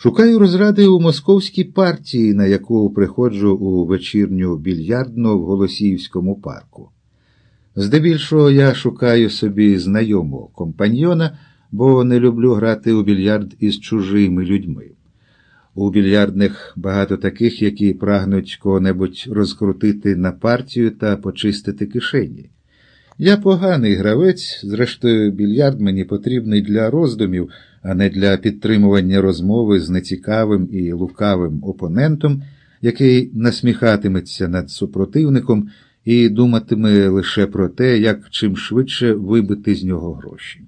Шукаю розради у московській партії, на яку приходжу у вечірню більярдну в Голосіївському парку. Здебільшого я шукаю собі знайомого компаньйона, бо не люблю грати у більярд із чужими людьми. У більярдних багато таких, які прагнуть кого-небудь розкрутити на партію та почистити кишені. Я поганий гравець, зрештою, більярд мені потрібний для роздумів, а не для підтримування розмови з нецікавим і лукавим опонентом, який насміхатиметься над супротивником і думатиме лише про те, як чим швидше вибити з нього гроші.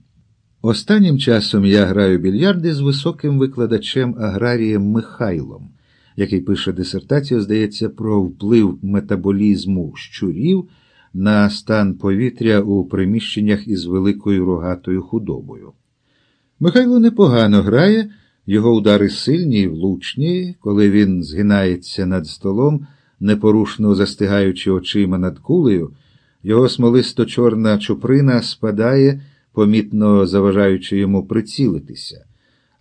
Останнім часом я граю більярди з високим викладачем аграрієм Михайлом, який пише дисертацію, здається, про вплив метаболізму щурів на стан повітря у приміщеннях із великою рогатою худобою. Михайло непогано грає, його удари сильні і влучні, коли він згинається над столом, непорушно застигаючи очима над кулею, його смолисто чорна чуприна спадає помітно заважаючи йому прицілитися.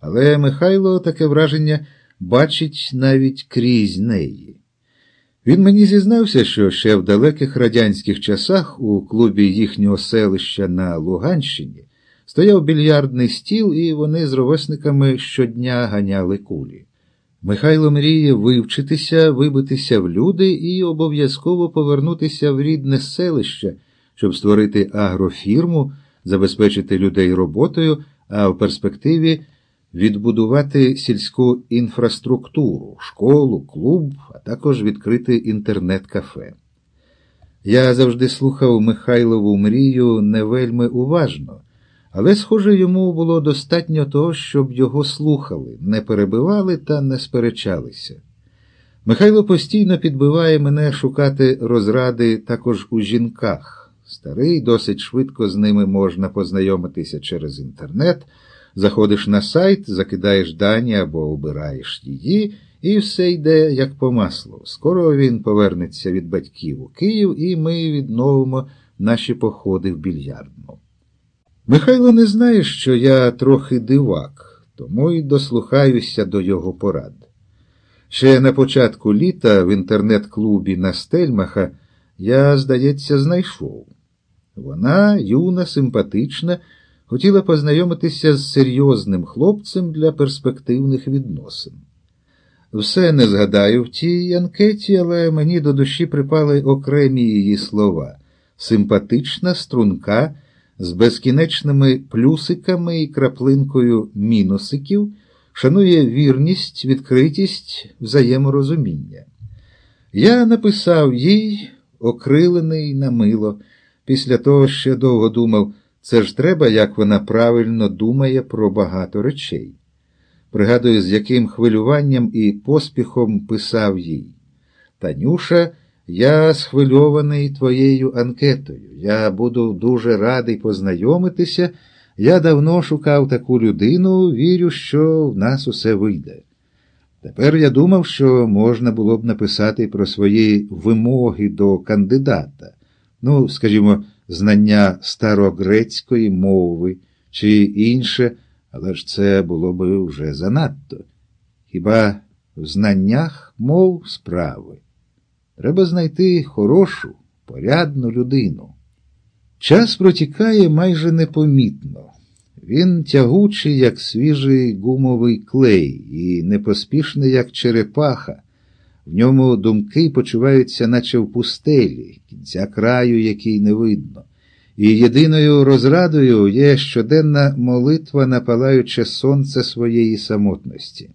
Але Михайло таке враження бачить навіть крізь неї. Він мені зізнався, що ще в далеких радянських часах у клубі їхнього селища на Луганщині стояв більярдний стіл, і вони з ровесниками щодня ганяли кулі. Михайло мріє вивчитися, вибитися в люди і обов'язково повернутися в рідне селище, щоб створити агрофірму забезпечити людей роботою, а в перспективі відбудувати сільську інфраструктуру, школу, клуб, а також відкрити інтернет-кафе. Я завжди слухав Михайлову мрію не вельми уважно, але, схоже, йому було достатньо того, щоб його слухали, не перебивали та не сперечалися. Михайло постійно підбиває мене шукати розради також у жінках. Старий, досить швидко з ними можна познайомитися через інтернет. Заходиш на сайт, закидаєш дані або обираєш її, і все йде як по маслу. Скоро він повернеться від батьків у Київ, і ми відновимо наші походи в більярдну. Михайло не знає, що я трохи дивак, тому й дослухаюся до його порад. Ще на початку літа в інтернет-клубі на Стельмаха я, здається, знайшов. Вона, юна, симпатична, хотіла познайомитися з серйозним хлопцем для перспективних відносин. Все не згадаю в тій анкеті, але мені до душі припали окремі її слова симпатична струнка з безкінечними плюсиками і краплинкою мінусиків, шанує вірність, відкритість, взаєморозуміння. Я написав їй, окрилений на мило. Після того ще довго думав, це ж треба, як вона правильно думає про багато речей. Пригадую, з яким хвилюванням і поспіхом писав їй. Танюша, я схвильований твоєю анкетою. Я буду дуже радий познайомитися. Я давно шукав таку людину, вірю, що в нас усе вийде. Тепер я думав, що можна було б написати про свої вимоги до кандидата ну, скажімо, знання старогрецької мови чи інше, але ж це було би вже занадто. Хіба в знаннях мов справи? Треба знайти хорошу, порядну людину. Час протікає майже непомітно. Він тягучий, як свіжий гумовий клей, і непоспішний, як черепаха. В ньому думки почуваються, наче в пустелі, кінця краю, який не видно. І єдиною розрадою є щоденна молитва, напалаюче сонце своєї самотності.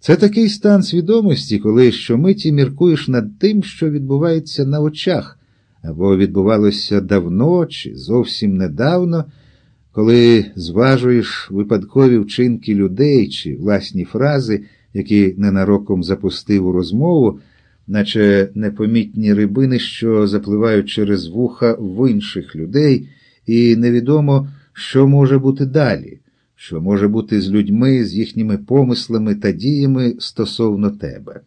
Це такий стан свідомості, коли щомиті міркуєш над тим, що відбувається на очах, або відбувалося давно чи зовсім недавно, коли зважуєш випадкові вчинки людей чи власні фрази який ненароком запустив у розмову, наче непомітні рибини, що запливають через вуха в інших людей, і невідомо, що може бути далі, що може бути з людьми, з їхніми помислами та діями стосовно тебе.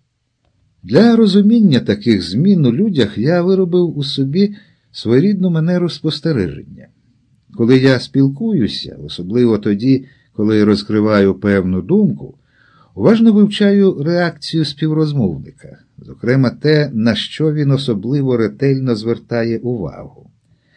Для розуміння таких змін у людях я виробив у собі своєрідну манеру спостереження. Коли я спілкуюся, особливо тоді, коли розкриваю певну думку, Уважно вивчаю реакцію співрозмовника, зокрема те, на що він особливо ретельно звертає увагу.